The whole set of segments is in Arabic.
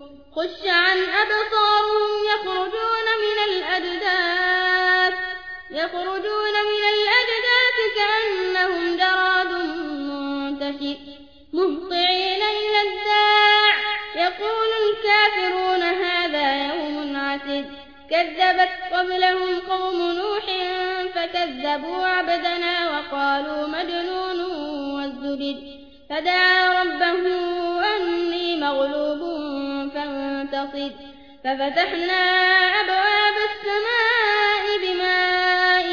خش عن أبصارهم يخرجون من الأجداث يخرجون من الأجداث كأنهم جراد منتشر مهطعين إلى الداع يقول الكافرون هذا يوم عسر. كذبت قبلهم قوم نوح فكذبوا عبدنا وقالوا مجنون والزبد فدعا ربه أني مغلوب فانتصر ففتحنا أبواب السماء بماء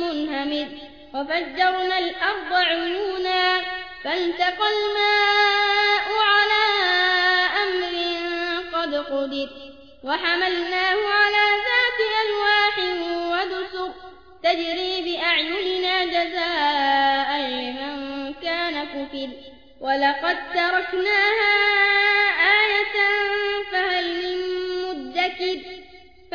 منهمر وفجرنا الأرض عيونا فالتقى الماء على أمر قد قدر وحملناه على ذات ألواح ودسر تجري بأعيننا جزاء لمن كان كفر ولقد تركناها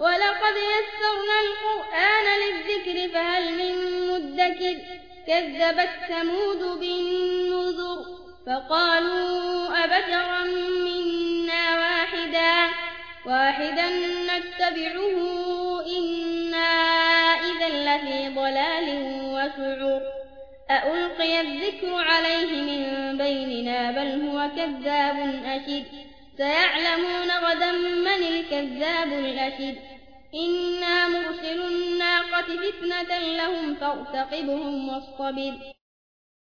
ولقد يسرنا القرآن للذكر فهل من مدكر؟ كذبت ثمود بالنذر فقالوا أبشرا منا واحدا واحدا نتبعه إنا إذا لفي ضلال وسعر. أألقي الذكر عليه من بيننا بل هو كذاب أشد. سيعلمون غدا من الكذاب الأشد. إنا مرسل الناقة فتنة لهم فارتقبهم واصطبر.